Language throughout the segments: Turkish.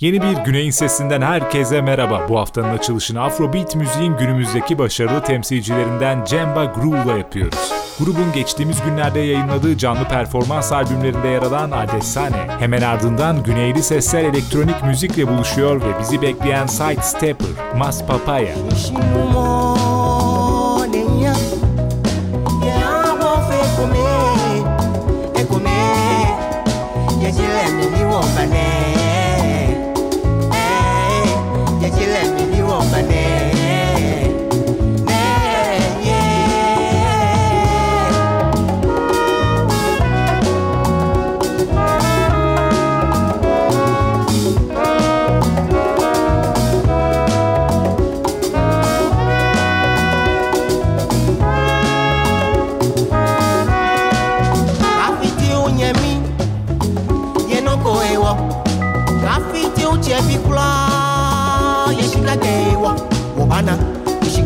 Yeni bir Güney'in sesinden herkese merhaba. Bu haftanın açılışını Afrobeat müziğin günümüzdeki başarılı temsilcilerinden Cemba Groove'la yapıyoruz. Grubun geçtiğimiz günlerde yayınladığı canlı performans albümlerinde yer alan Adesane, hemen ardından güneyli sesler elektronik müzikle buluşuyor ve bizi bekleyen Side Stepper, Mas Papaya.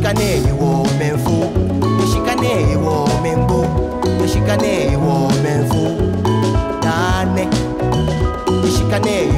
Meshikane iwo menfu. Meshikane iwo membo Meshikane iwo menfu. Tane Meshikane iwo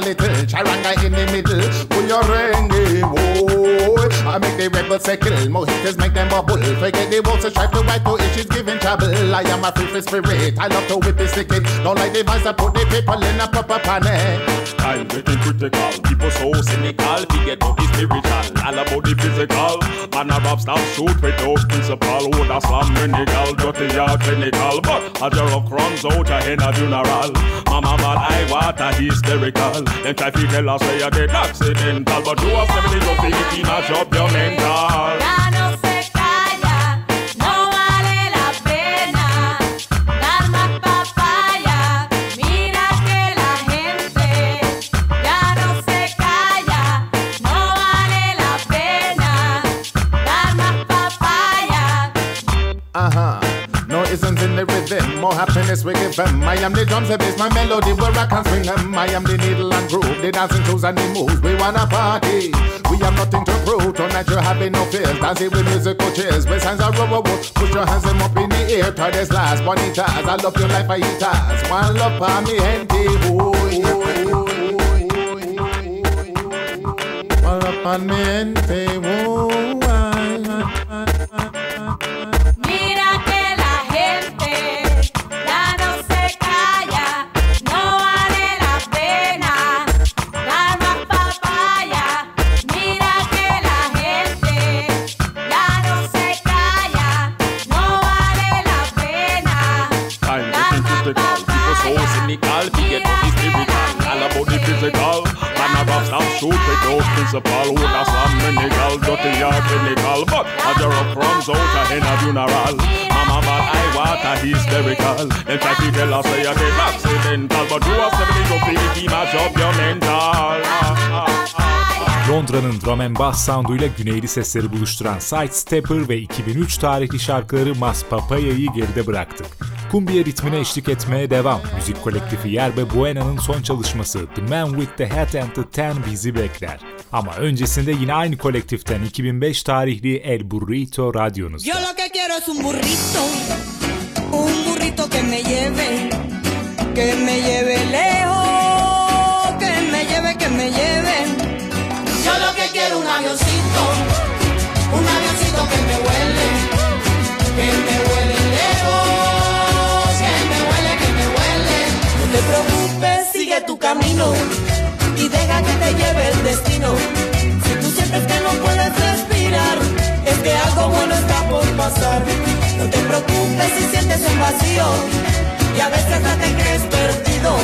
little. Charanga in the middle. Pull your ring, whoa. I make the rebels circle. Mojitos make them bubble. Forget the to strive to white to issues giving trouble. I am a free spirit. I love to whip the sticky. Don't like the vibes that put the people in a proper panic. I'm getting critical. People so cynical. Forget about the spiritual. All about the physical. Man a rap stop shoot without principle. Would a slam gal Dirty ya clinical. But a jar of crumbs out a in a funeral. Mama man I water hysterical. Then try to tell us say you did accidental. But you are 70 to 50 mash up your mental. More happiness we give them. I am the drums, the bass, my melody where I can swing them. I am the needle and groove, the dancing shoes and the moves. We wanna party. We have nothing to prove. Tonight you're having no fears. Dancing with musical oh, chairs. With signs of rubber wood. Put your hands up in the air. Try this last. Bonitas. I love your life, I eat us. One love for me, gente. Oh, oh, oh, One love for me, gente. Oh, without principle Who da slam minical, dirty or clinical But a jar crumbs out in a funeral. Mama bad I water hysterical. Then try to tell us say you get accidental But you are 70 to 50 mash up your mental. Londra'nın drum and bass sounduyla güneyli sesleri buluşturan Sidestepper ve 2003 tarihli şarkıları Mas Papaya'yı geride bıraktık. Kumbiya ritmine eşlik etmeye devam. Müzik kolektifi Yerbe Buena'nın son çalışması The Man With The Hat And The Ten bizi bekler. Ama öncesinde yine aynı kolektiften 2005 tarihli El Burrito radyonuzda. Yo lo que quiero es un burrito, un burrito que me lleve, que me lleve lejos, que me lleve, que me lleve. Yo lo que quiero un avioncito, un avioncito que me huele, que me huele te preocupes, sigue tu camino y deja que te lleve el destino. Si tú sientes que no puedes respirar, es que algo bueno está por pasar. No te preocupes si sientes un vacío y a veces hasta te crees perdido.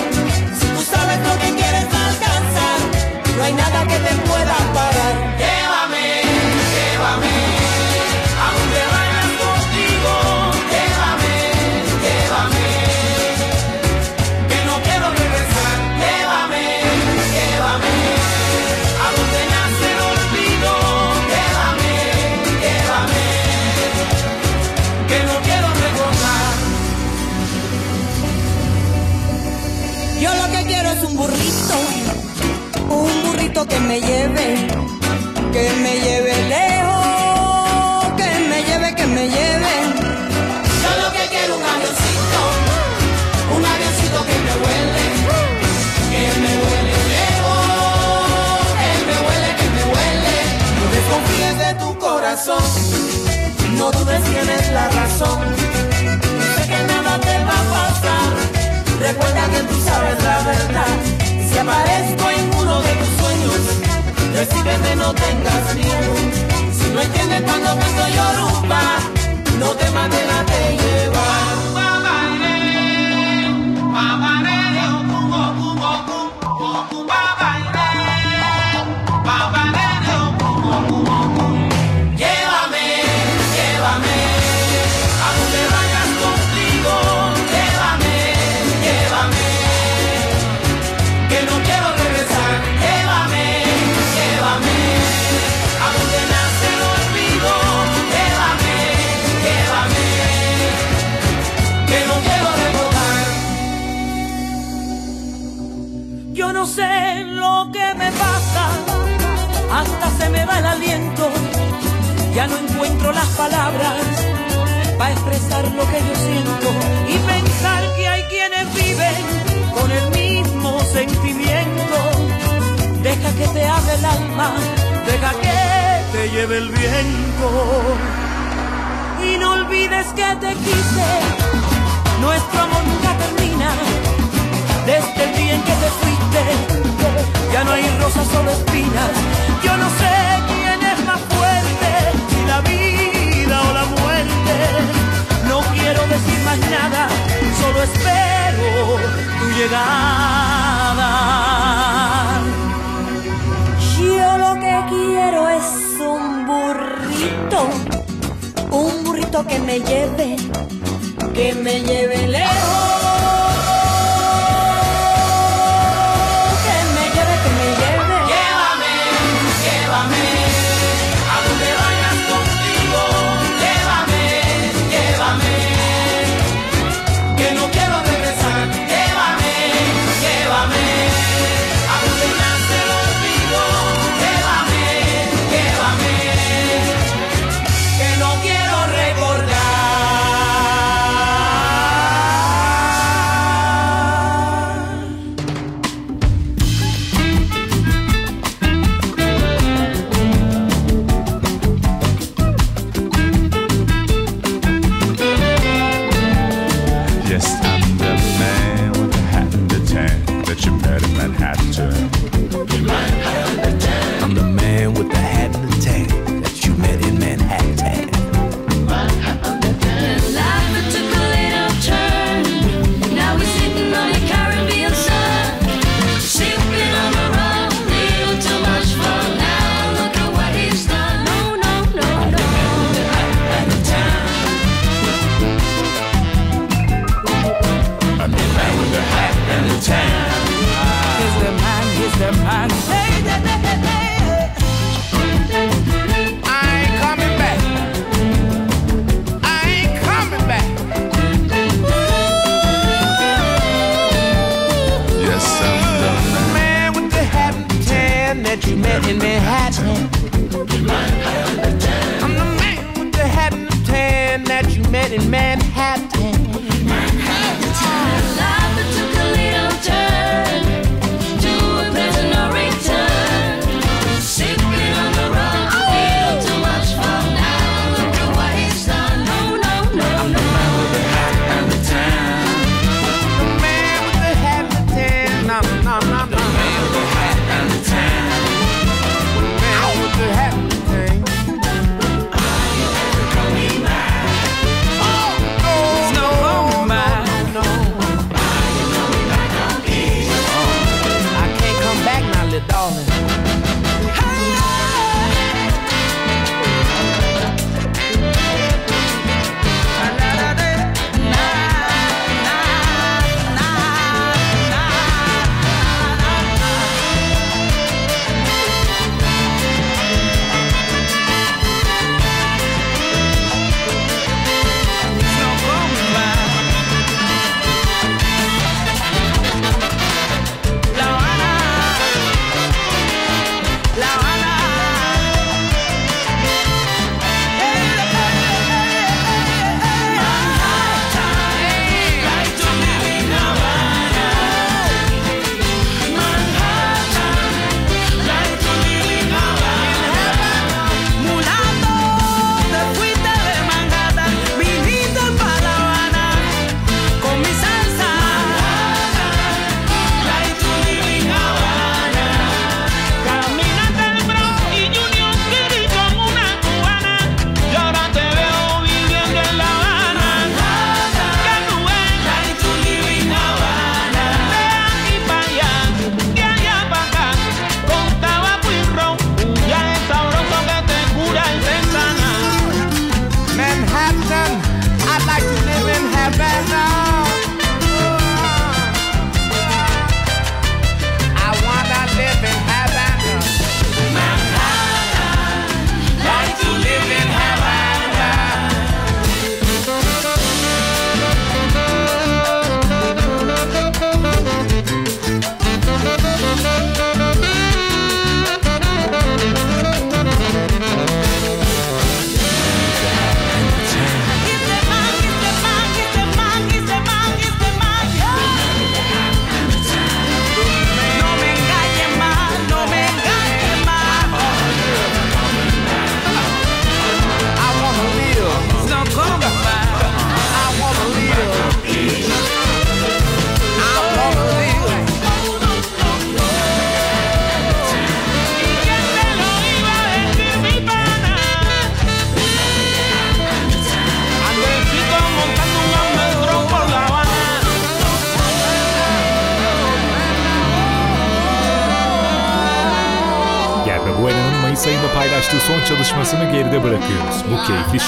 Si tú sabes lo que quieres alcanzar, no hay nada que te pueda parar. Que me lleve, que me lleve lejos, que me lleve, que me lleve. Yo lo que quiero un avioncito, un avioncito que me huele, que me huele lejos, que me huele, que me huele. No desconfíes de tu corazón, no dudes tienes la razón. Sé que nada te va a pasar, recuerda que tú sabes la verdad. Si aparezco en uno de tus Decídete, no tengas miedo. Si no entiendes cuando canto yo rumba, no te mates la te llevar.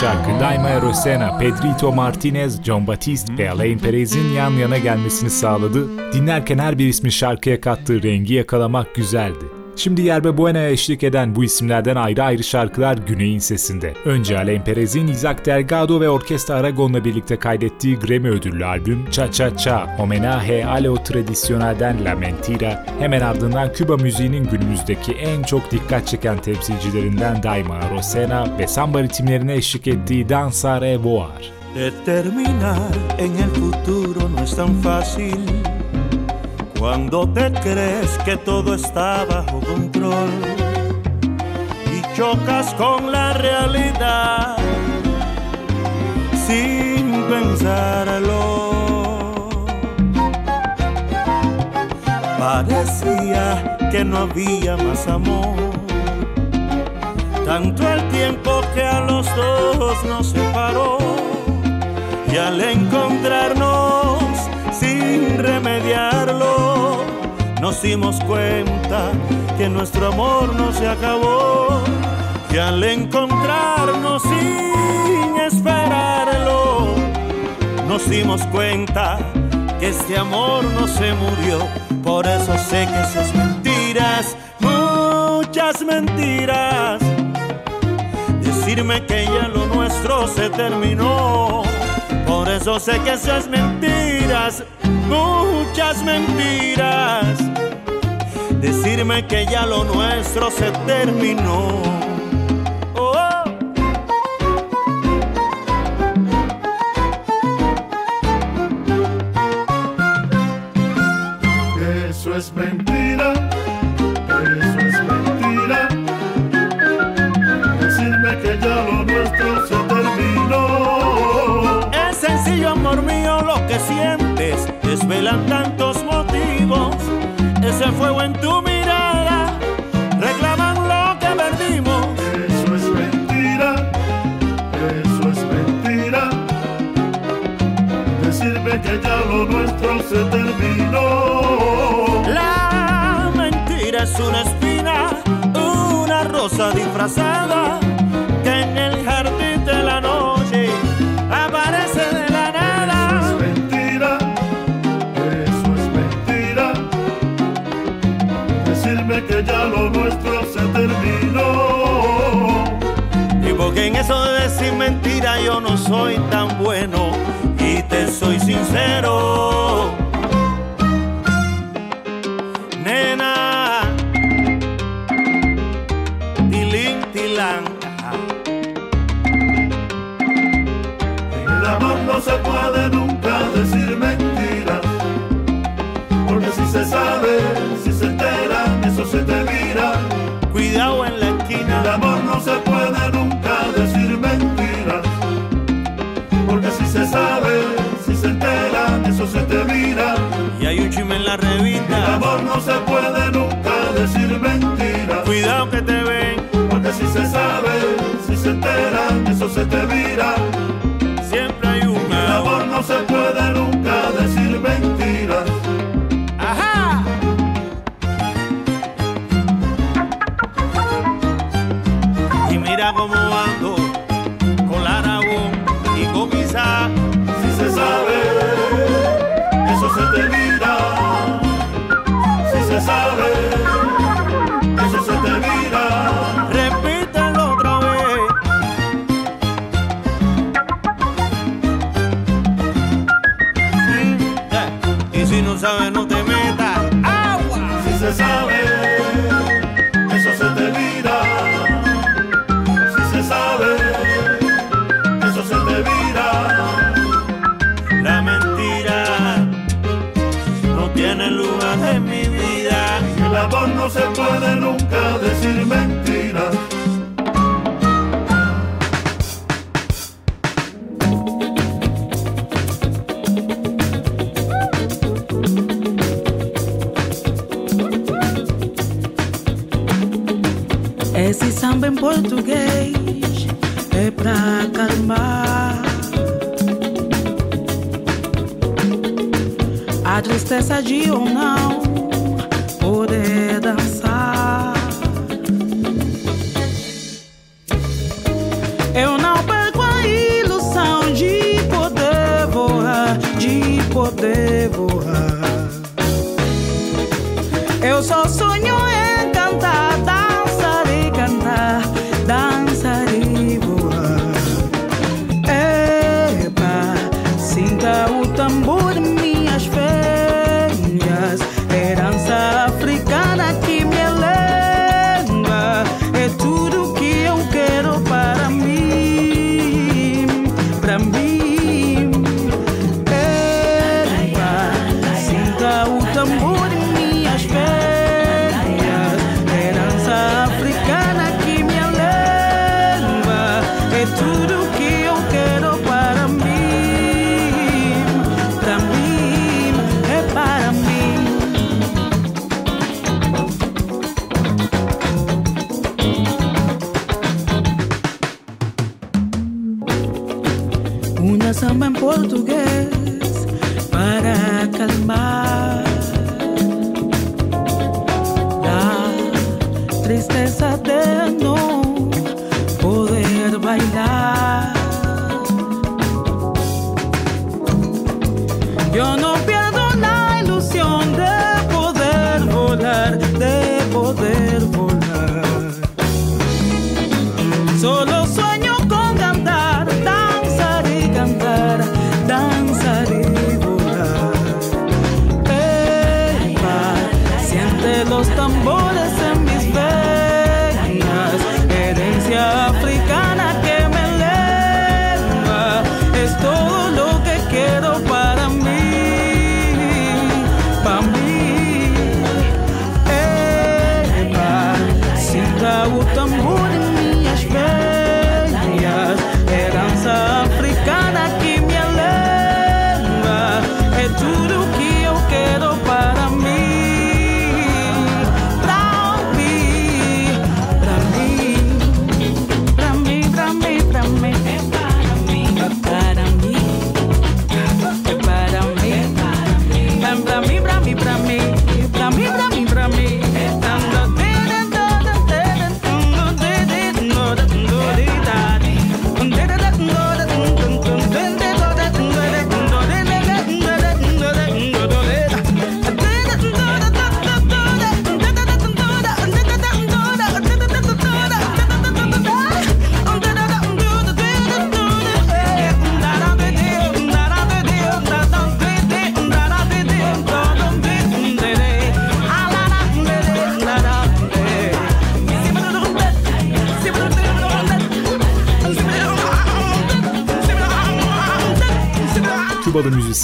Şarkı Daima Rosena, Pedrito Martinez, John Batiste ve Alain Perez'in yan yana gelmesini sağladı. Dinlerken her bir ismin şarkıya kattığı rengi yakalamak güzeldi. Şimdi Yerbe Buena'ya eşlik eden bu isimlerden ayrı ayrı şarkılar Güney'in sesinde. Önce Alain Perez'in Isaac Delgado ve Orkestra Aragon'la birlikte kaydettiği Grammy ödüllü albüm Cha Cha Cha, Homenaje a lo Tradicional'den La Mentira, hemen ardından Küba müziğinin günümüzdeki en çok dikkat çeken temsilcilerinden Daima Rosena ve samba ritimlerine eşlik ettiği Dansar e Voar. Determinar en el futuro no es tan fácil cuando te crees que todo está bajo control y chocas con la realidad sin pensarlo. Parecía que no había más amor, tanto el tiempo que a los dos nos separó y al encontrarnos sin remediarlo, nos dimos cuenta que nuestro amor no se acabó. Y al encontrarnos sin esperarlo, nos dimos cuenta que este amor no se murió. Por eso sé que esas mentiras, muchas mentiras, decirme que ya lo nuestro se terminó. Por eso sé que esas mentiras, muchas mentiras. Decirme que ya lo nuestro se terminó. Oh. Eso es mentira, eso es mentira. Decirme que ya lo nuestro se terminó. Es sencillo, amor mío, lo que sientes. Desvelan tantos es una espina, una rosa disfrazada que en el jardín de la noche aparece de la nada. Es mentira, eso es mentira. Decirme que ya lo nuestro se terminó. Y porque en eso de decir mentira yo no soy tan bueno y te soy sincero. En el amor no se puede nunca decir mentiras. Porque si se sabe, si se entera, eso se te mira. cuidado en la En el esquina. amor no se puede nunca decir mentiras. Porque si se sabe, si se entera, eso se te mira. Y hay un chisme en la En el revista. amor no se puede se te mira. Siempre hay En el amor no se puede nunca puede nunca decir mentiras. Esse samba em português é pra acalmar a tristeza de ou não poder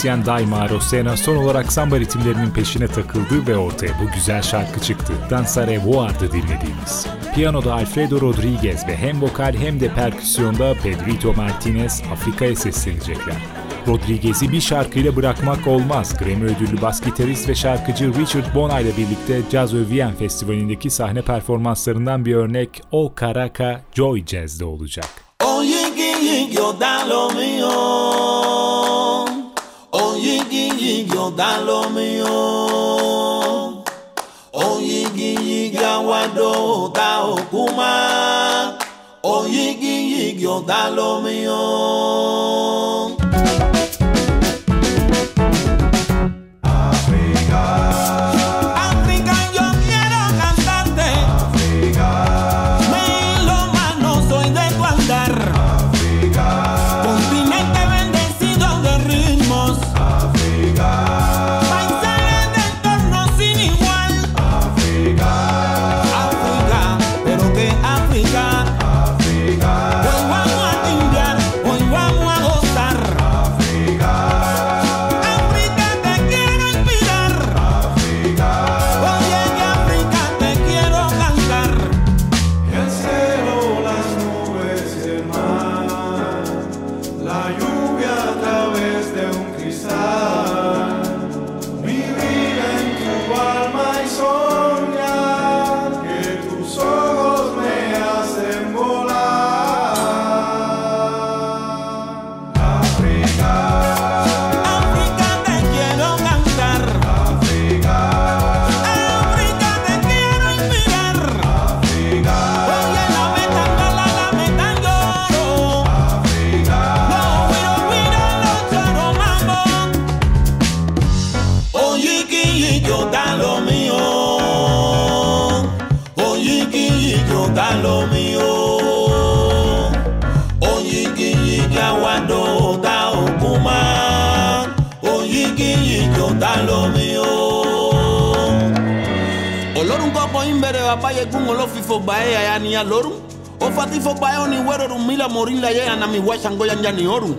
müzisyen Daima Rosena son olarak samba ritimlerinin peşine takıldı ve ortaya bu güzel şarkı çıktı. Dansare Voar'da dinlediğimiz. Piyanoda Alfredo Rodriguez ve hem vokal hem de perküsyonda Pedrito Martinez Afrika'ya seslenecekler. Rodriguez'i bir şarkıyla bırakmak olmaz. Grammy ödüllü bas gitarist ve şarkıcı Richard Bona ile birlikte Jazz Öviyen Festivali'ndeki sahne performanslarından bir örnek O Caraca Joy Jazz'de olacak. Oye, que yo da lo mío. dalo mio oyigi yiga wado ta okuma oyigi yigi odalo mio. koko imbere bapaye kungolo fifo bae ya ni aloru ofatifo bae oni wero rumila morila ya na miwasha ngoya njani oru.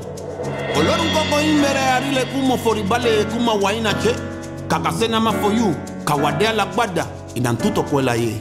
Olorun koko imbere arile kumo foribale kuma waina che. Ma mafoyu kawadea kawade gbada inantuto kwela ye.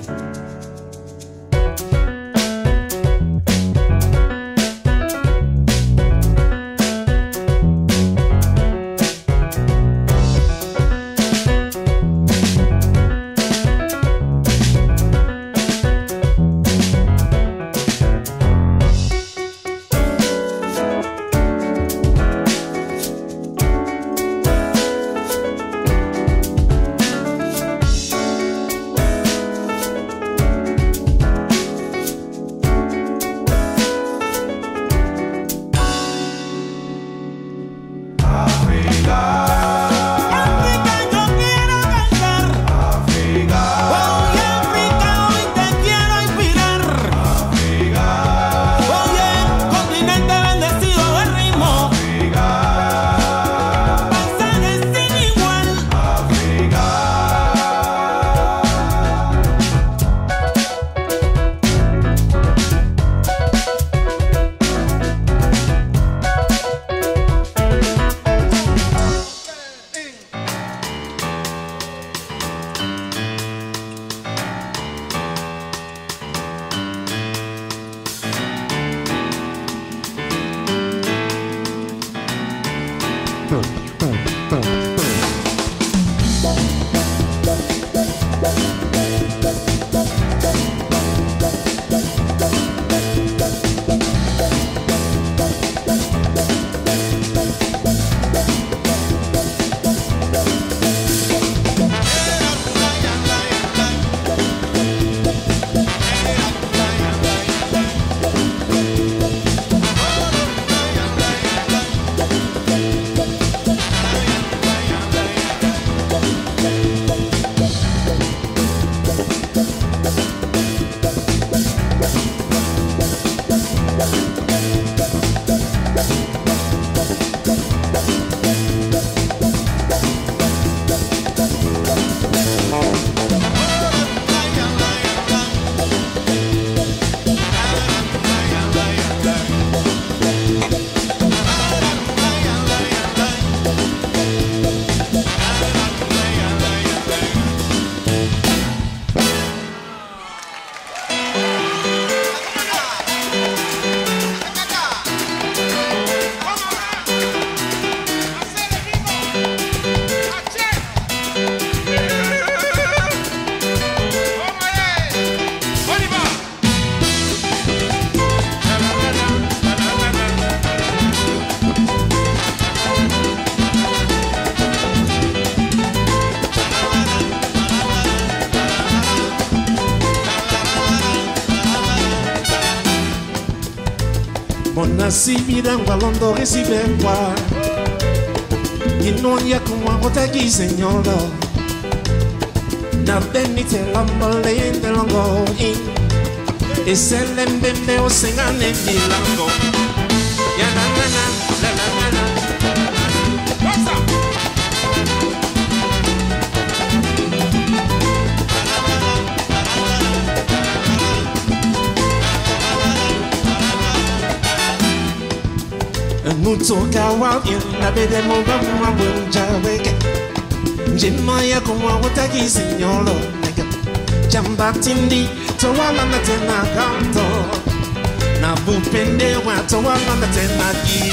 esibirangwa londo esibengwa inonya kumwangotaki senyolo nabenitelamboleendelongo eselembembe osengane na na. mutsoka wabyo ya mubamuwa bwenjabeke sinyolo yakuwa wutakizinyolo nega jambatindi towalana tena kanto. Nabupende wa towalana tena kii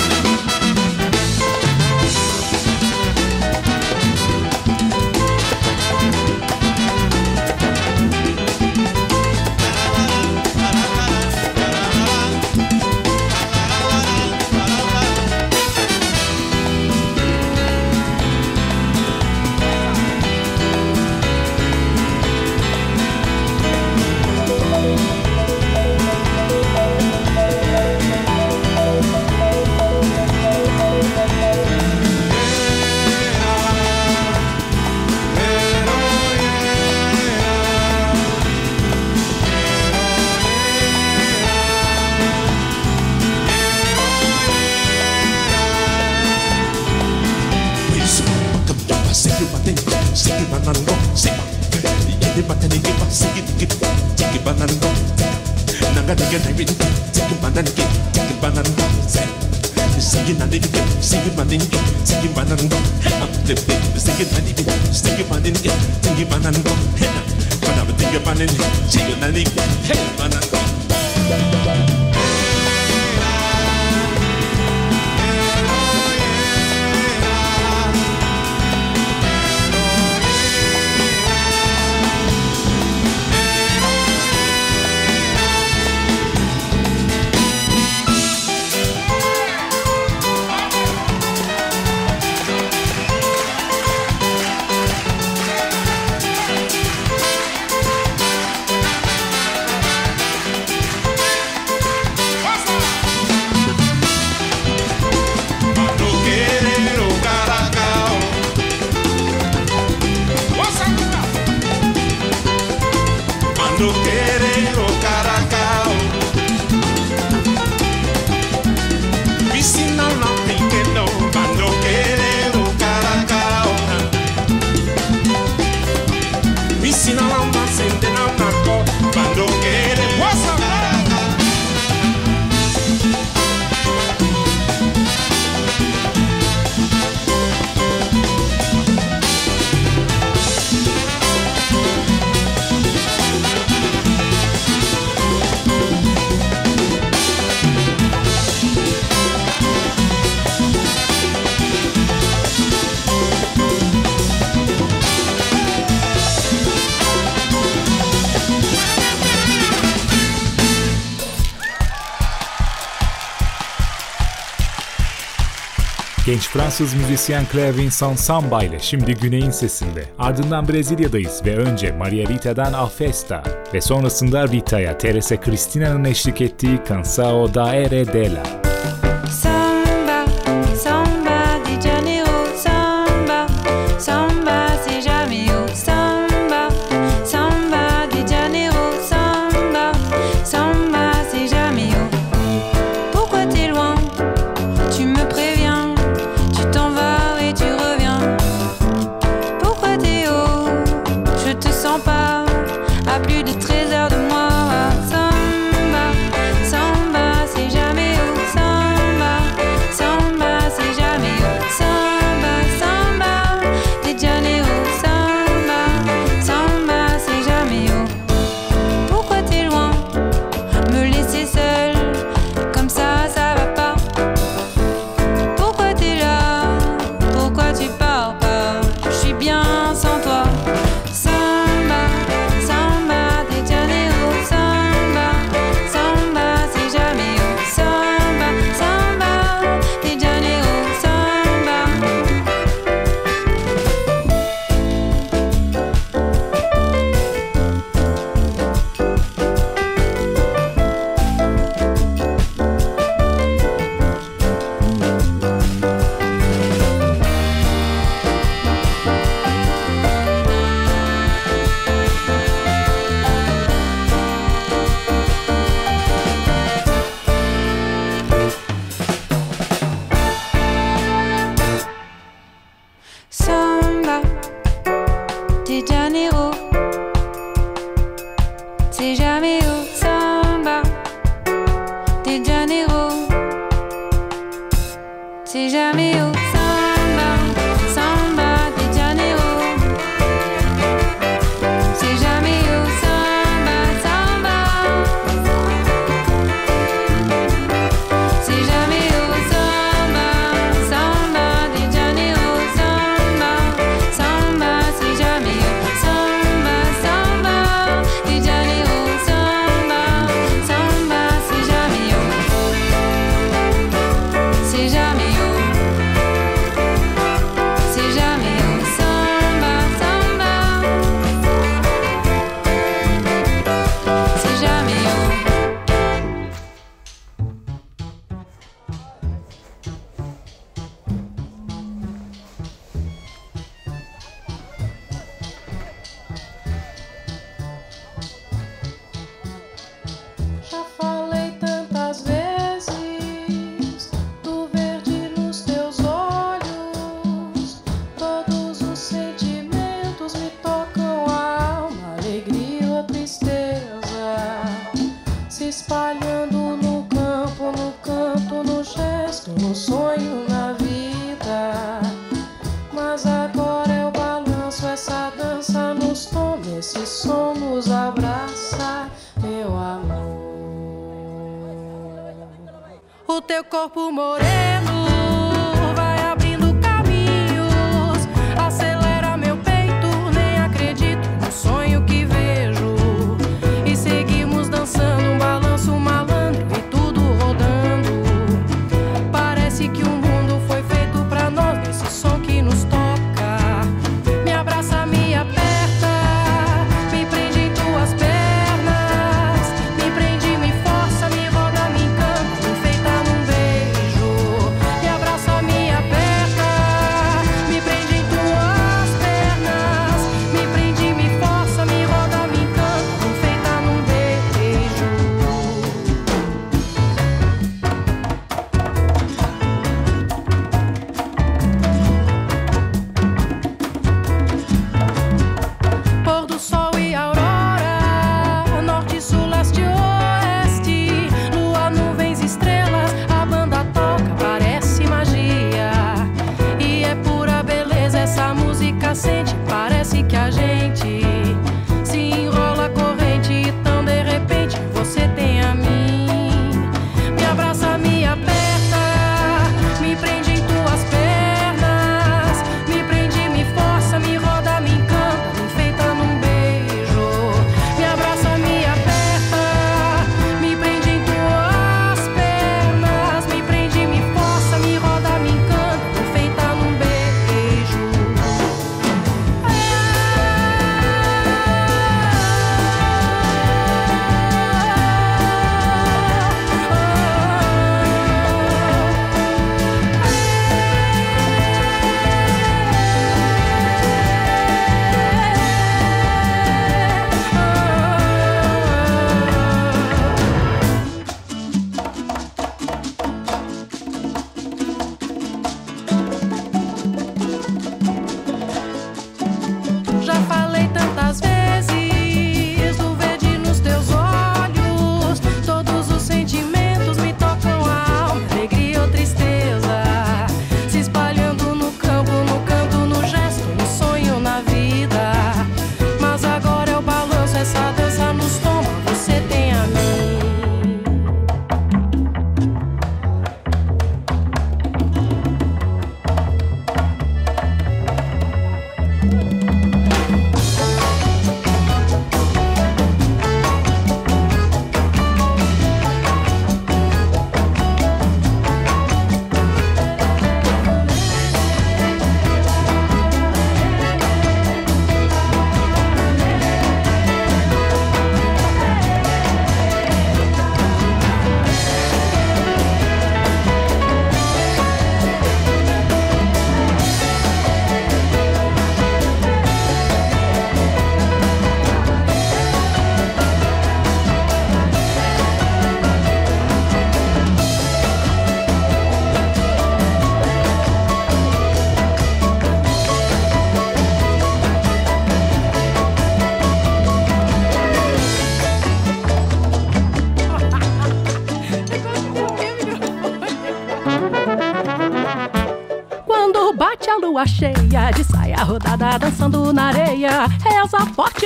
genç Fransız müzisyen Clavinson Samba ile şimdi Güney'in sesinde. Ardından Brezilya'dayız ve önce Maria Rita'dan A Festa ve sonrasında Rita'ya Teresa Cristina'nın eşlik ettiği Cansao da Ere Dela.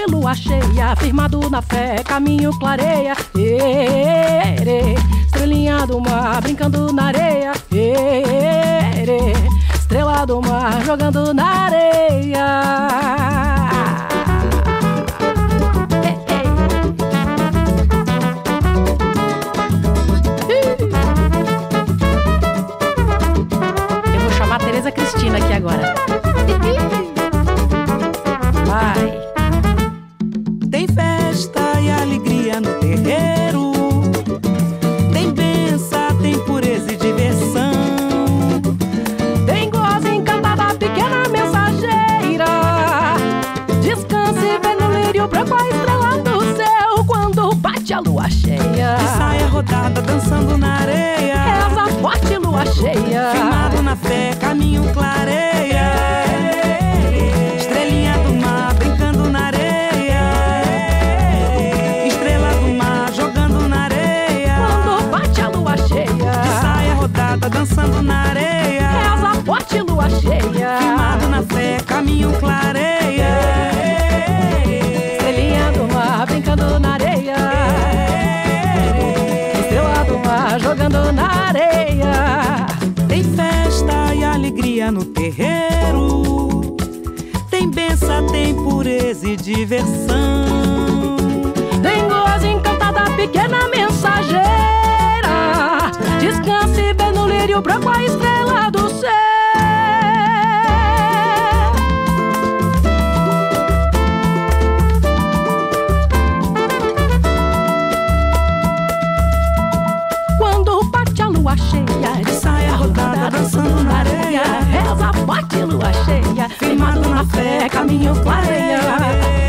Lua cheia, firmado na fé, caminho clareia. Ere, estrelinha do mar, brincando na areia. Ere, estrela do mar, jogando na areia. Eu vou chamar a Tereza Cristina aqui agora. Dançando na areia. Reza forte, lua cheia. Firmado na fé, caminho clareia. Diversão. Gozo encantada, pequena mensageira. Descanse e vê no lírio branco a estrela do céu. Quando bate a lua cheia, de saia rodada dançando na areia. Reza forte, lua cheia, firmado na fé, caminho clareia.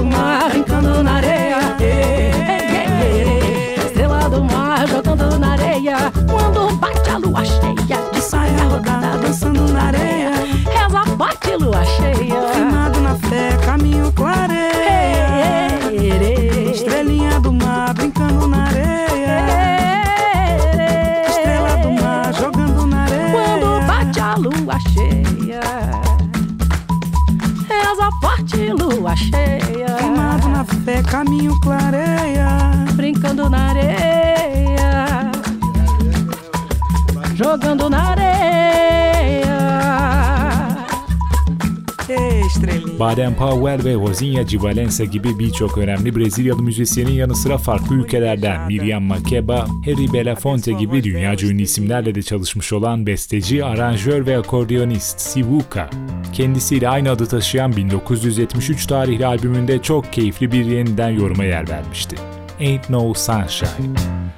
Do mar brincando na areia. Ei, ei, ei, Estrela do mar jogando na areia. Quando bate a lua cheia, de saia rodada dançando na areia. Reza forte, lua cheia, Firmado na fé, caminho clareia. Estrelinha do mar brincando na areia. Estrela do mar jogando na areia. Quando bate a lua cheia. Reza forte, lua cheia. Caminho clareia. Brincando na areia. Baden Powell ve Rosinha Civalense gibi birçok önemli Brezilyalı müzisyenin yanı sıra farklı ülkelerden Miriam Makeba, Harry Belafonte gibi dünyaca ünlü isimlerle de çalışmış olan besteci, aranjör ve akordeonist Sivuka. Kendisiyle aynı adı taşıyan 1973 tarihli albümünde çok keyifli bir yeniden yoruma yer vermişti. Ain't No. Sunshine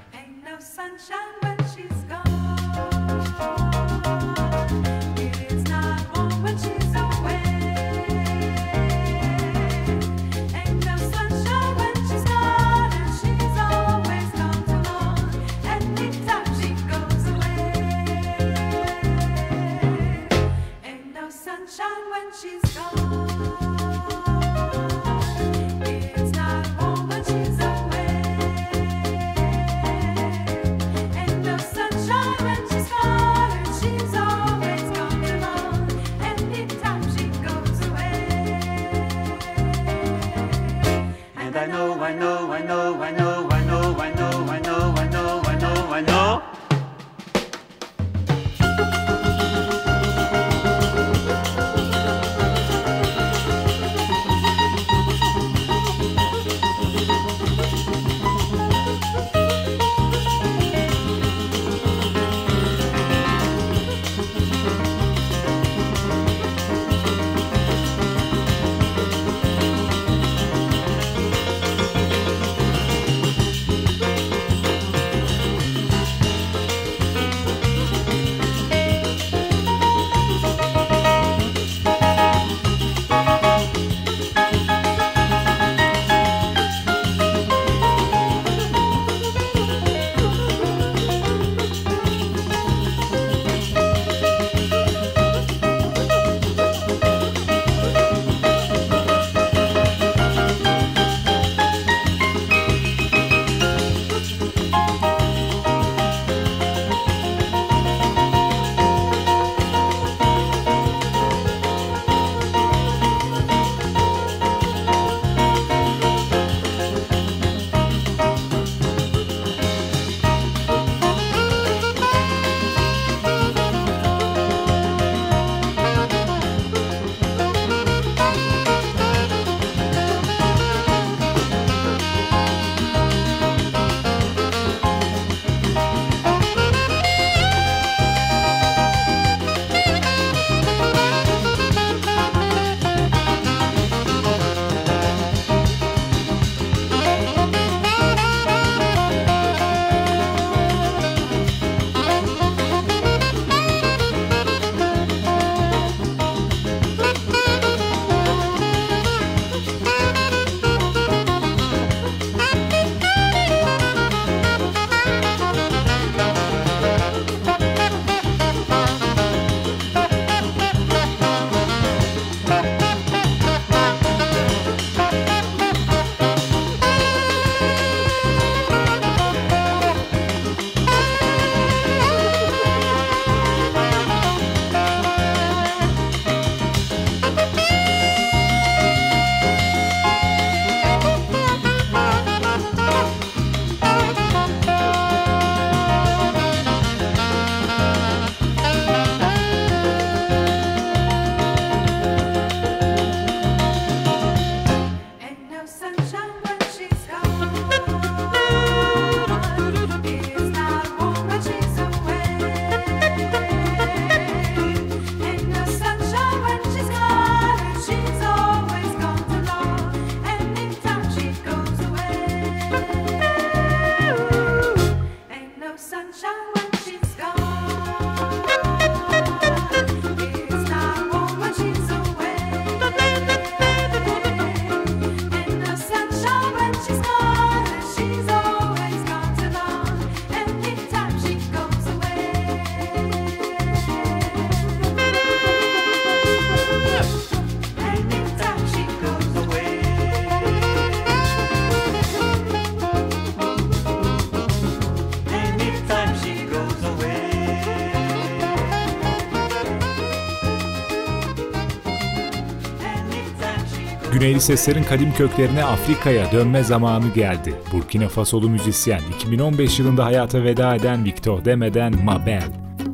Güneyli seslerin kadim köklerine Afrika'ya dönme zamanı geldi. Burkina Fasolu müzisyen 2015 yılında hayata veda eden Victor Deme'den Mabel.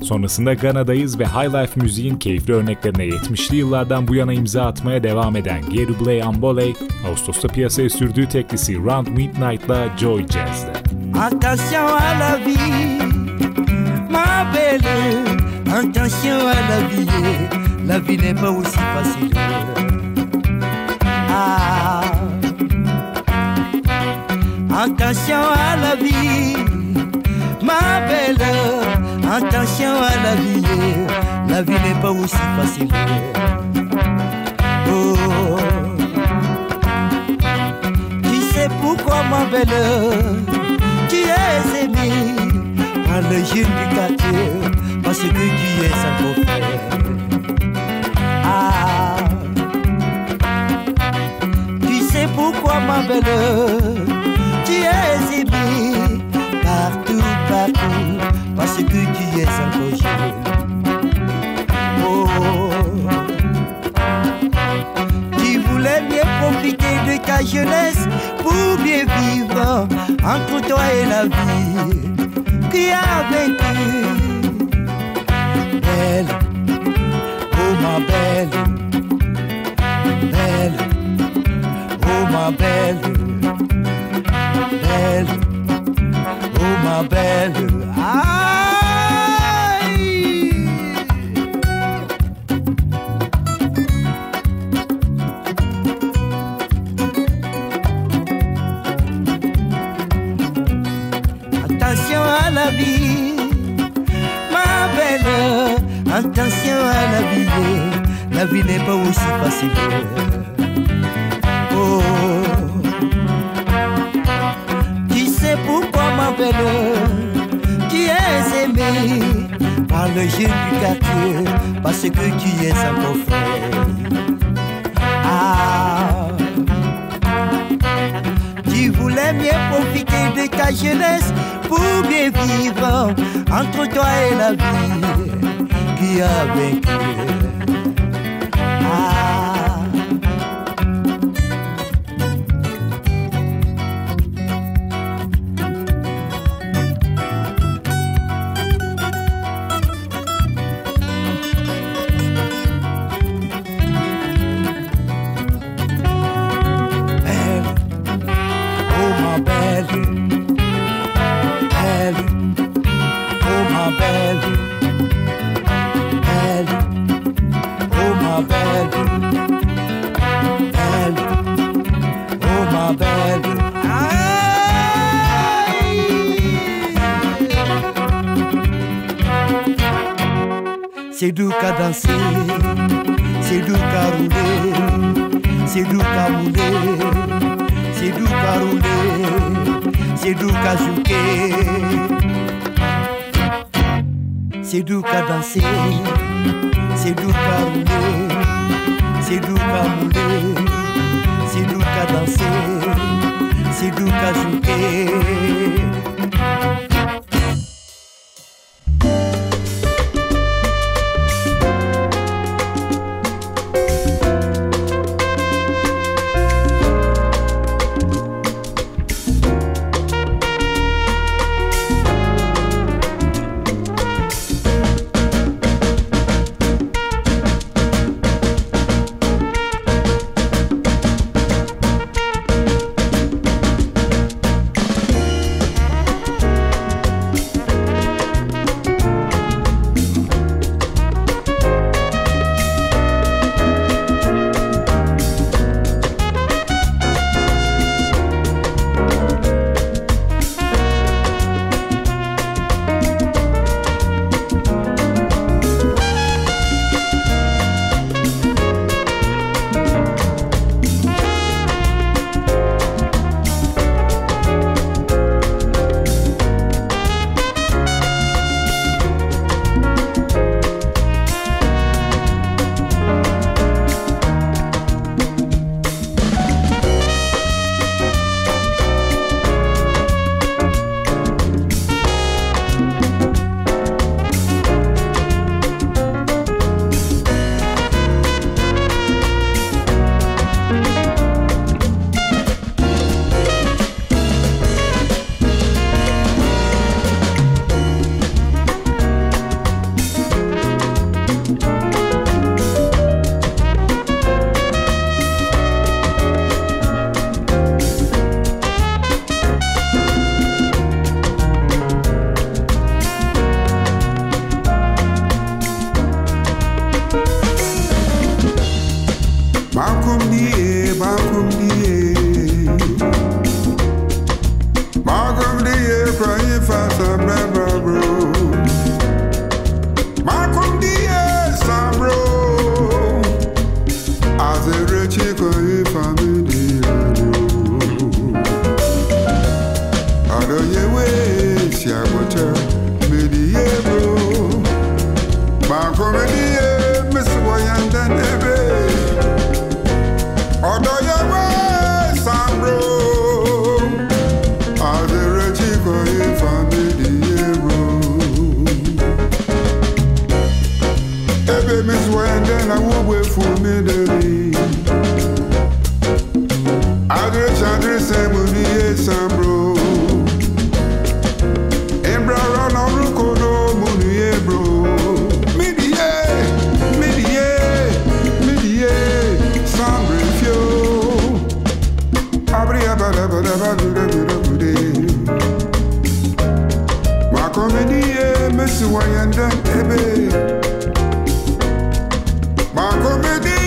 Sonrasında Gana'dayız ve High Life müziğin keyifli örneklerine 70'li yıllardan bu yana imza atmaya devam eden Gary Blay Ambole, Ağustos'ta piyasaya sürdüğü teklisi Round Midnight'la Joy Jazz'de. Attention à la vie, ma belle. Attention à la vie, la vie n'est pas aussi facile. Attention à la vie, ma belle. Attention à la vie, la vie n'est pas aussi facile. Oh. Tu sais pourquoi, ma belle? tu es aimé par le jeune du quartier parce que tu es un beau. Ah, tu sais pourquoi ma belle, tu es un beau jeune. Oh, tu voulais bien profiter de ta jeunesse pour bien vivre entre toi et la vie qui a vaincu. Belle, oh ma belle, belle, oh ma belle, belle, oh ma belle. Aïe! Attention à la vie, la vie n'est pas aussi facile. Oh, tu sais pourquoi ma belle, tu es aimée par le jeune du quartier, parce que tu es un beau frère. Ah. Tu voulais bien profiter de ta jeunesse pour bien vivre entre toi et la vie vie avec Dieu. Oh belle. c'est du qu'à danser, c'est du qu'à c'est du qu'à mouler, c'est du qu'à rouler, c'est du qu'à. C'est du qu'à danser, c'est du qu'à c'est du qu'à c'est du qu'à danser, c'est du qu'à. Eh, Messi, why? My comedy.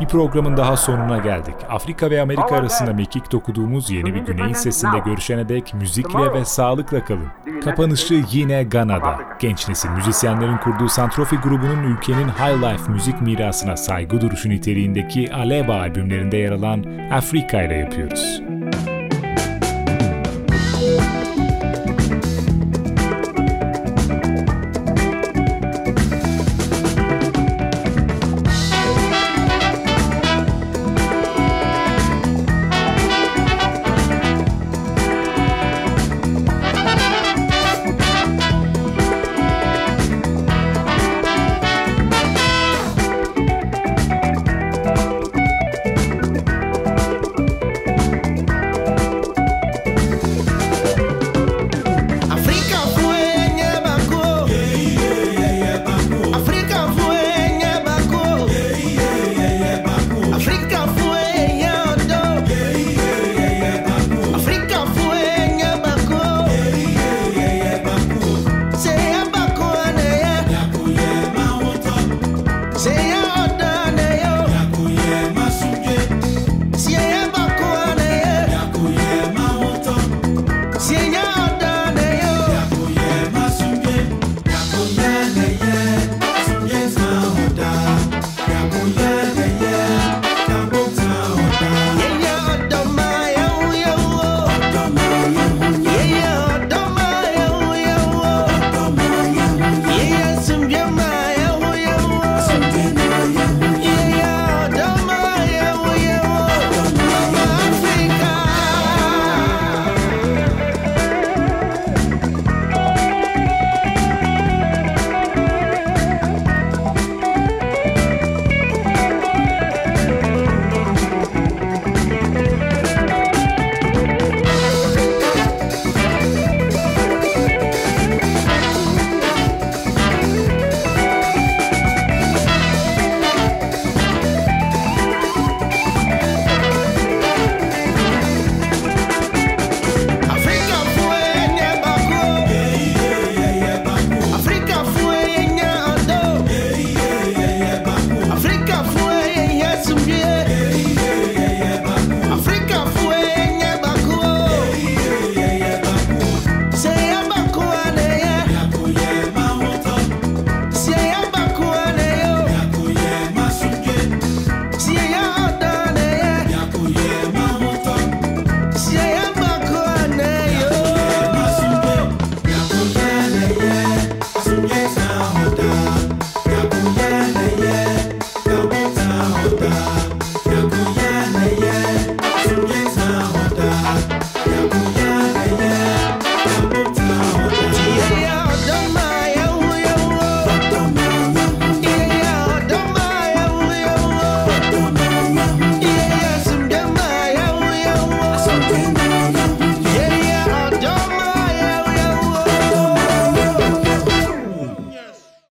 Bir programın daha sonuna geldik. Afrika ve Amerika arasında mekik dokuduğumuz yeni bir güneyin sesinde görüşene dek müzikle ve sağlıkla kalın. Kapanışı yine Gana'da. Genç nesil müzisyenlerin kurduğu Santrofi grubunun ülkenin high life müzik mirasına saygı duruşu niteliğindeki Aleba albümlerinde yer alan Afrika ile yapıyoruz.